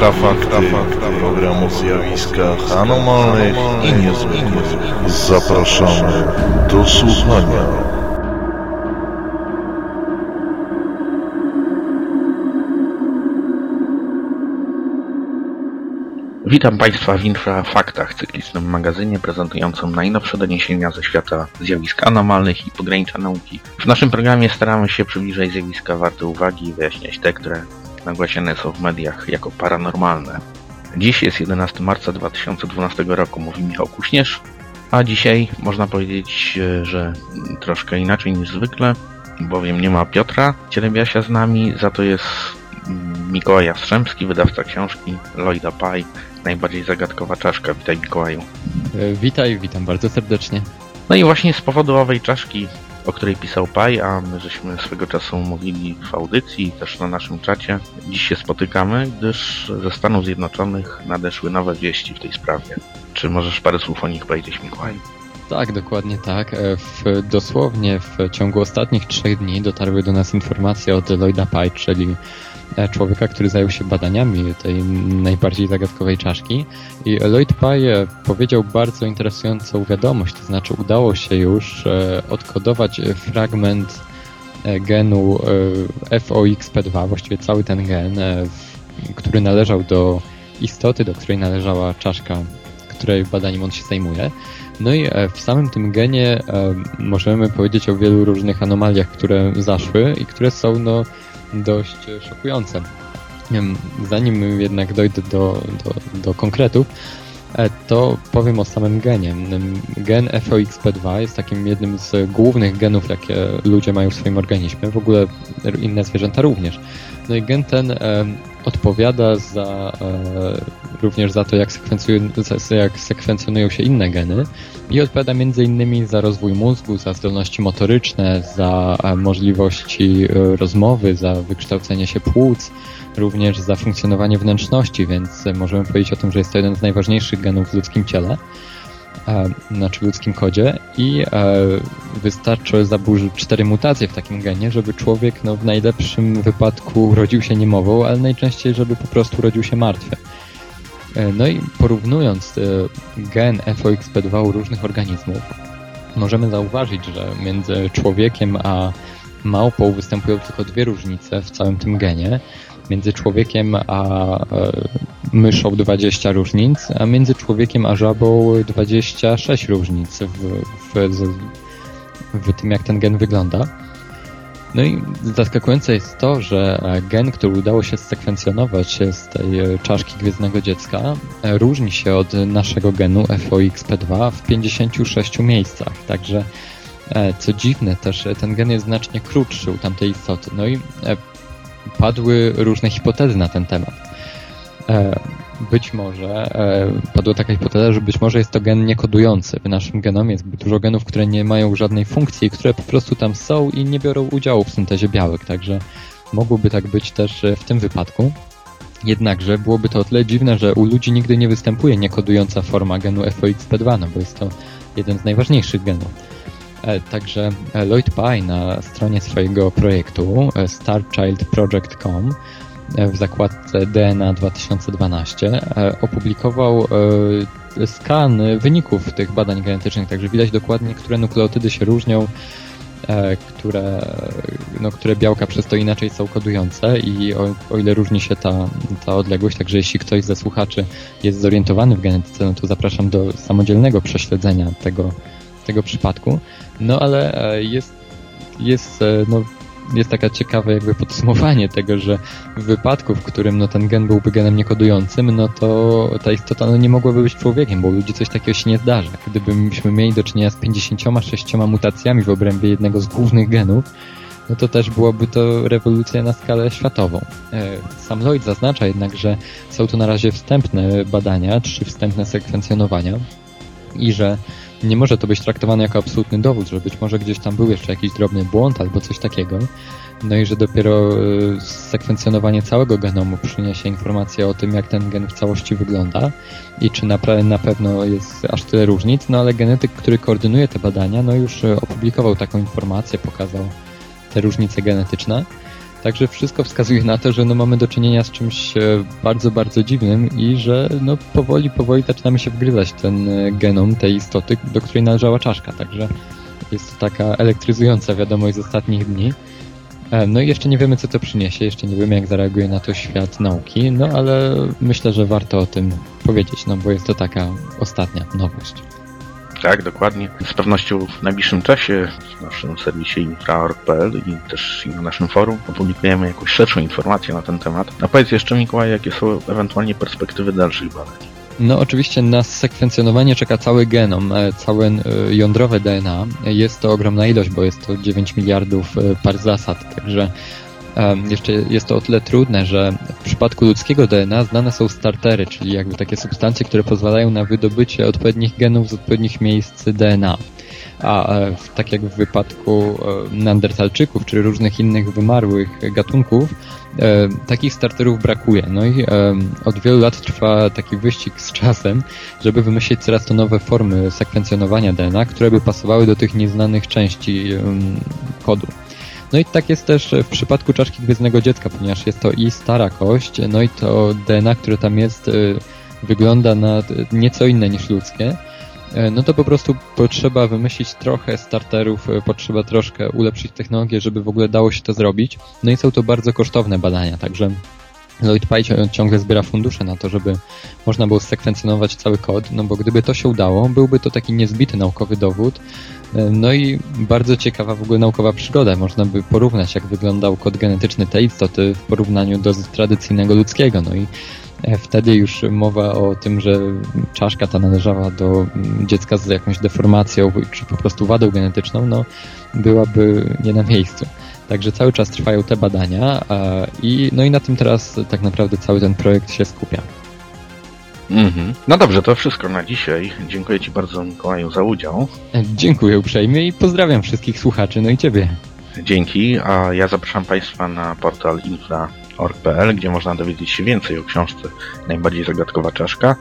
Infrafakty, program o zjawiskach anomalnych i niezwykłych. Zapraszamy do słuchania. Witam Państwa w Infrafaktach, cyklicznym magazynie prezentującym najnowsze doniesienia ze świata zjawisk anomalnych i pogranicza nauki. W naszym programie staramy się przybliżać zjawiska warte uwagi i wyjaśniać te, które nagłaśniane są w mediach jako paranormalne. Dziś jest 11 marca 2012 roku, mówi Michał Kuśnierz, a dzisiaj można powiedzieć, że troszkę inaczej niż zwykle, bowiem nie ma Piotra Cielebiasia z nami, za to jest Mikołaj Jastrzębski, wydawca książki Lloyda Pye, najbardziej zagadkowa czaszka. Witaj Mikołaju. E, witaj, witam bardzo serdecznie. No i właśnie z powodu owej czaszki, o której pisał Paj, a my żeśmy swego czasu mówili w audycji, też na naszym czacie, dziś się spotykamy, gdyż ze Stanów Zjednoczonych nadeszły nowe wieści w tej sprawie. Czy możesz parę słów o nich powiedzieć, Mikołaj? Tak, dokładnie tak. E, w, dosłownie w ciągu ostatnich trzech dni dotarły do nas informacje od Lloyda Pye, czyli człowieka, który zajął się badaniami tej najbardziej zagadkowej czaszki. I Lloyd Pye powiedział bardzo interesującą wiadomość, to znaczy udało się już e, odkodować fragment e, genu FOXP2, właściwie cały ten gen, który należał do istoty, do której należała czaszka, której badaniem on się zajmuje. No i w samym tym genie możemy powiedzieć o wielu różnych anomaliach, które zaszły i które są no, dość szokujące. Zanim jednak dojdę do, do, do konkretów, e, to powiem o samym genie. Gen FOXP2 jest takim jednym z głównych genów, jakie ludzie mają w swoim organizmie, w ogóle inne zwierzęta również. No i gen ten odpowiada za, e, również za to, jak, jak sekwencjonują się inne geny i odpowiada innymi za rozwój mózgu, za zdolności motoryczne, za e, możliwości e, rozmowy, za wykształcenie się płuc, również za funkcjonowanie wnętrzności, więc możemy powiedzieć o tym, że jest to jeden z najważniejszych genów w ludzkim ciele znaczy w ludzkim kodzie i wystarczy zaburzyć cztery mutacje w takim genie, żeby człowiek no, w najlepszym wypadku urodził się niemową, ale najczęściej, żeby po prostu urodził się martwy. E, no i porównując e, gen FOXP2 u różnych organizmów, możemy zauważyć, że między człowiekiem a małpą występują tylko dwie różnice w całym tym genie. Między człowiekiem a e, myszą 20 różnic, a między człowiekiem a żabą 26 różnic w, w, w tym, jak ten gen wygląda. No i zaskakujące jest to, że gen, który udało się sekwencjonować z tej czaszki gwiezdnego dziecka, różni się od naszego genu FOXP2 w 56 miejscach. Także co dziwne, też ten gen jest znacznie krótszy u tamtej istoty. No i e, padły różne hipotezy na ten temat. E, być może e, padła taka hipoteza, że być może jest to gen niekodujący. W naszym genomie jest dużo genów, które nie mają żadnej funkcji, które po prostu tam są i nie biorą udziału w syntezie białek, także mogłoby tak być też w tym wypadku. Jednakże byłoby to o tyle dziwne, że u ludzi nigdy nie występuje niekodująca forma genu FOXP2, no bo jest to jeden z najważniejszych genów. E, także Lloyd Pye na stronie swojego projektu starchildproject.com w zakładce DNA 2012 e, opublikował e, skan wyników tych badań genetycznych, także widać dokładnie, które nukleotydy się różnią, e, które, no, które białka przez to inaczej są kodujące i o, o, ile różni się ta, ta odległość, także jeśli ktoś ze słuchaczy jest zorientowany w genetyce, no to zapraszam do samodzielnego prześledzenia tego, tego przypadku. No ale jest, jest no, jest taka ciekawe jakby podsumowanie tego, że w wypadku, w którym no, ten gen byłby genem niekodującym, no to ta istota no, nie mogłaby być człowiekiem, bo ludzi coś takiego się nie zdarza. Gdybyśmy mieli do czynienia z 56 mutacjami w obrębie jednego z głównych genów, no to też byłoby to rewolucja na skalę światową. E, sam Lloyd zaznacza jednak, że są to na razie wstępne badania, czy wstępne sekwencjonowania i że nie może to być traktowane jako absolutny dowód, że być może gdzieś tam był jeszcze jakiś drobny błąd albo coś takiego. No i że dopiero e, sekwencjonowanie całego genomu przyniesie informację o tym, jak ten gen w całości wygląda i czy na, na pewno jest aż tyle różnic. No ale genetyk, który koordynuje te badania, no już e, opublikował taką informację, pokazał te różnice genetyczne. Także wszystko wskazuje na to, że no mamy do czynienia z czymś e, bardzo, bardzo dziwnym i że no powoli, powoli zaczynamy się wgryzać ten e, genom tej istoty, do której należała czaszka. Także jest to taka elektryzująca wiadomość z ostatnich dni. E, no i jeszcze nie wiemy, co to przyniesie, jeszcze nie wiemy, jak zareaguje na to świat nauki, no ale myślę, że warto o tym powiedzieć, no bo jest to taka ostatnia nowość. Tak, dokładnie. Z pewnością w najbliższym czasie w naszym serwisie infra.org.pl i też na naszym forum opublikujemy jakąś szerszą informację na ten temat. A powiedz jeszcze Mikołaj, jakie są ewentualnie perspektywy dalszych badań? No oczywiście na sekwencjonowanie czeka cały genom, e, całe e, jądrowe DNA. Jest to ogromna ilość, bo jest to 9 miliardów e, par zasad, także jeszcze jest to o tyle trudne, że w przypadku ludzkiego DNA znane są startery, czyli jakby takie substancje, które pozwalają na wydobycie odpowiednich genów z odpowiednich miejsc DNA. A tak jak w wypadku neandertalczyków czy różnych innych wymarłych gatunków, takich starterów brakuje. No i od wielu lat trwa taki wyścig z czasem, żeby wymyślić coraz to nowe formy sekwencjonowania DNA, które by pasowały do tych nieznanych części kodu. No i tak jest też w przypadku czaszki gwiezdnego dziecka, ponieważ jest to i stara kość, no i to DNA, które tam jest, y, wygląda na nieco inne niż ludzkie. E, no to po prostu potrzeba wymyślić trochę starterów, e, potrzeba troszkę ulepszyć technologię, żeby w ogóle dało się to zrobić. No i są to bardzo kosztowne badania, także Lloyd Pye ciągle zbiera fundusze na to, żeby można było sekwencjonować cały kod, no bo gdyby to się udało, byłby to taki niezbity naukowy dowód, no i bardzo ciekawa w ogóle naukowa przygoda. Można by porównać, jak wyglądał kod genetyczny tej istoty w porównaniu do tradycyjnego ludzkiego. No i E, wtedy już mowa o tym, że czaszka ta należała do mm, dziecka z jakąś deformacją czy po prostu wadą genetyczną, no byłaby nie na miejscu. Także cały czas trwają te badania i no i na tym teraz tak naprawdę cały ten projekt się skupia. Mhm. No dobrze, to wszystko na dzisiaj. Dziękuję Ci bardzo Mikołaju za udział. Dziękuję uprzejmie i pozdrawiam wszystkich słuchaczy, no i Ciebie. Dzięki, a ja zapraszam Państwa na portal infra org.pl, gdzie można dowiedzieć się więcej o książce Najbardziej zagadkowa czaszka.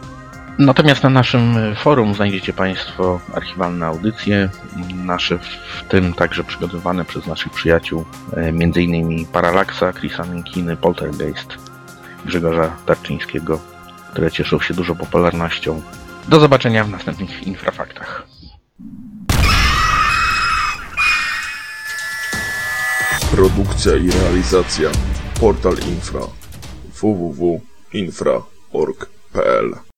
Natomiast na naszym forum znajdziecie Państwo archiwalne audycje, nasze w tym także przygotowane przez naszych przyjaciół, e, m.in. Paralaksa, Chrisa Minkiny, Poltergeist, Grzegorza Tarczyńskiego, które cieszą się dużą popularnością. Do zobaczenia w następnych infrafaktach. Produkcja i realizacja Portal Infra www.infra.org.pl